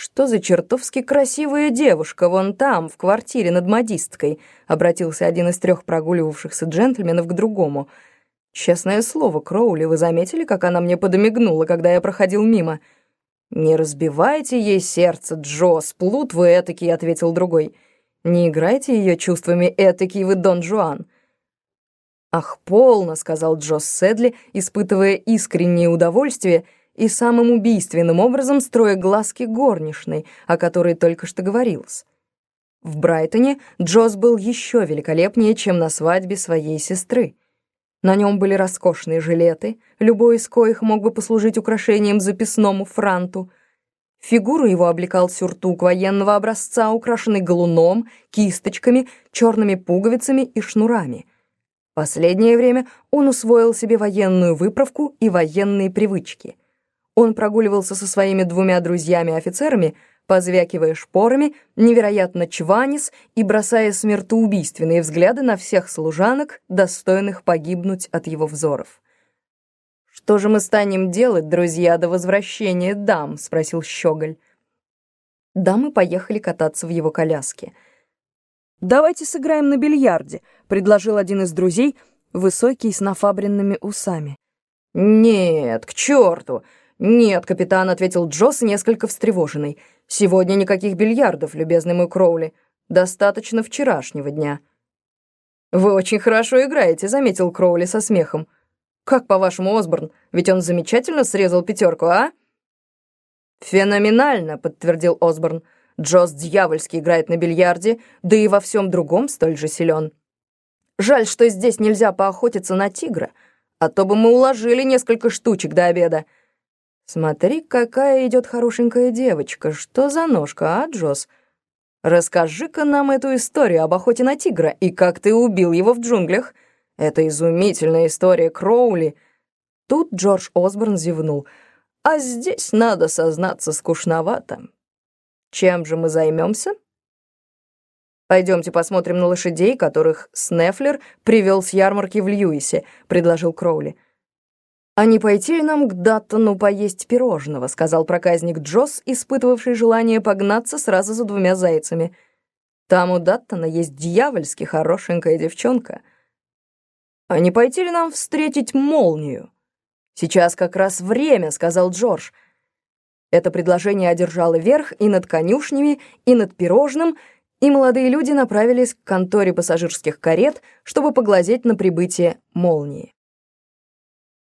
«Что за чертовски красивая девушка вон там, в квартире над модисткой?» — обратился один из трех прогуливавшихся джентльменов к другому. «Честное слово, Кроули, вы заметили, как она мне подмигнула, когда я проходил мимо?» «Не разбивайте ей сердце, Джо, сплут вы этакий», — ответил другой. «Не играйте ее чувствами этакий вы, Дон Жуан». «Ах, полно», — сказал Джо Седли, испытывая искреннее удовольствие и самым убийственным образом строя глазки горничной, о которой только что говорилось. В Брайтоне Джосс был еще великолепнее, чем на свадьбе своей сестры. На нем были роскошные жилеты, любой из коих мог бы послужить украшением записному франту. Фигуру его облекал сюртук военного образца, украшенный галуном, кисточками, черными пуговицами и шнурами. Последнее время он усвоил себе военную выправку и военные привычки. Он прогуливался со своими двумя друзьями-офицерами позвякивая шпорами, невероятно чванис и бросая смертоубийственные взгляды на всех служанок, достойных погибнуть от его взоров. «Что же мы станем делать, друзья, до возвращения дам?» — спросил Щеголь. Дамы поехали кататься в его коляске. «Давайте сыграем на бильярде», — предложил один из друзей, высокий с нафабренными усами. «Нет, к черту! Нет, капитан», — ответил Джосс, несколько встревоженный. Сегодня никаких бильярдов, любезный мой Кроули. Достаточно вчерашнего дня. Вы очень хорошо играете, заметил Кроули со смехом. Как по-вашему, Осборн? Ведь он замечательно срезал пятерку, а? Феноменально, подтвердил Осборн. Джосс дьявольски играет на бильярде, да и во всем другом столь же силен. Жаль, что здесь нельзя поохотиться на тигра, а то бы мы уложили несколько штучек до обеда. «Смотри, какая идет хорошенькая девочка. Что за ножка, а, Джосс? Расскажи-ка нам эту историю об охоте на тигра и как ты убил его в джунглях. Это изумительная история Кроули». Тут Джордж Осборн зевнул. «А здесь, надо сознаться, скучновато. Чем же мы займемся?» «Пойдемте посмотрим на лошадей, которых Снефлер привел с ярмарки в Льюисе», — предложил Кроули. «А не пойти ли нам к Даттону поесть пирожного?» — сказал проказник Джосс, испытывавший желание погнаться сразу за двумя зайцами. «Там у Даттона есть дьявольски хорошенькая девчонка. А не пойти ли нам встретить молнию?» «Сейчас как раз время», — сказал Джордж. Это предложение одержало верх и над конюшнями, и над пирожным, и молодые люди направились к конторе пассажирских карет, чтобы поглазеть на прибытие молнии.